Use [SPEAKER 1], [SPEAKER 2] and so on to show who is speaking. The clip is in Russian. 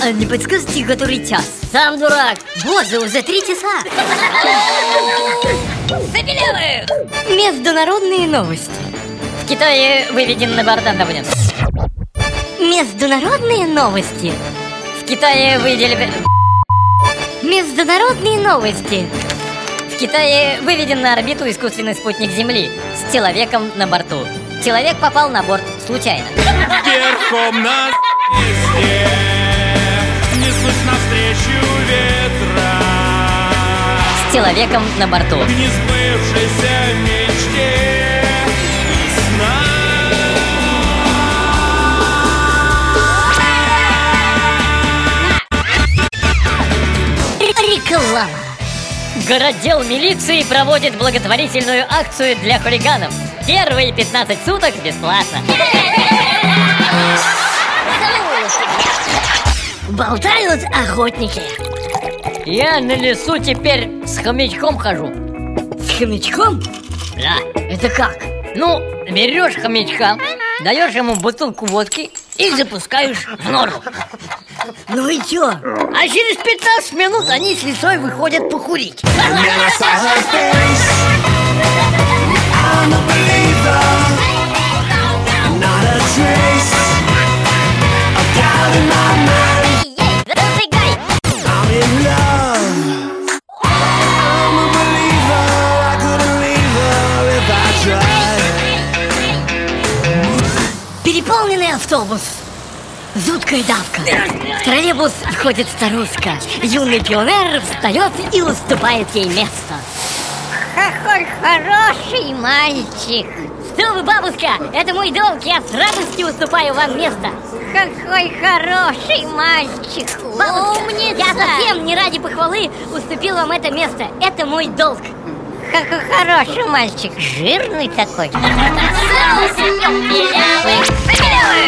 [SPEAKER 1] А не подскажете, который час?
[SPEAKER 2] Сам дурак.
[SPEAKER 1] Боже, уже три часа.
[SPEAKER 2] Забелевых
[SPEAKER 1] Международные новости.
[SPEAKER 2] В Китае выведен на борта давлен
[SPEAKER 1] Международные новости.
[SPEAKER 2] В Китае выделили...
[SPEAKER 1] Международные новости.
[SPEAKER 2] В Китае выведен на орбиту искусственный спутник Земли С человеком на борту. Человек попал на борт случайно.
[SPEAKER 3] Верхом на звезде
[SPEAKER 2] человеком на борту.
[SPEAKER 1] Реклама.
[SPEAKER 2] Городдел милиции проводит благотворительную акцию для хулиганов. Первые 15 суток бесплатно.
[SPEAKER 1] Болтают охотники
[SPEAKER 2] Я на лесу теперь с хомячком хожу
[SPEAKER 1] С хомячком?
[SPEAKER 2] Да
[SPEAKER 1] Это как?
[SPEAKER 2] Ну, берешь хомячка, даешь ему бутылку водки и запускаешь в нору
[SPEAKER 1] Ну и чё?
[SPEAKER 2] А через 15 минут они с лесой выходят покурить
[SPEAKER 1] Переполненный автобус. Жуткая давка. В троллейбус входит старушка. Юный пионер встает и уступает ей место.
[SPEAKER 2] Какой хороший мальчик.
[SPEAKER 1] Что вы, бабушка? Это мой долг, я с радостью уступаю вам место.
[SPEAKER 2] Какой хороший мальчик.
[SPEAKER 1] Бабушка,
[SPEAKER 2] Умница.
[SPEAKER 1] я совсем не ради похвалы уступил вам это место. Это мой долг
[SPEAKER 2] хороший мальчик Жирный такой
[SPEAKER 1] Белявых, белявых.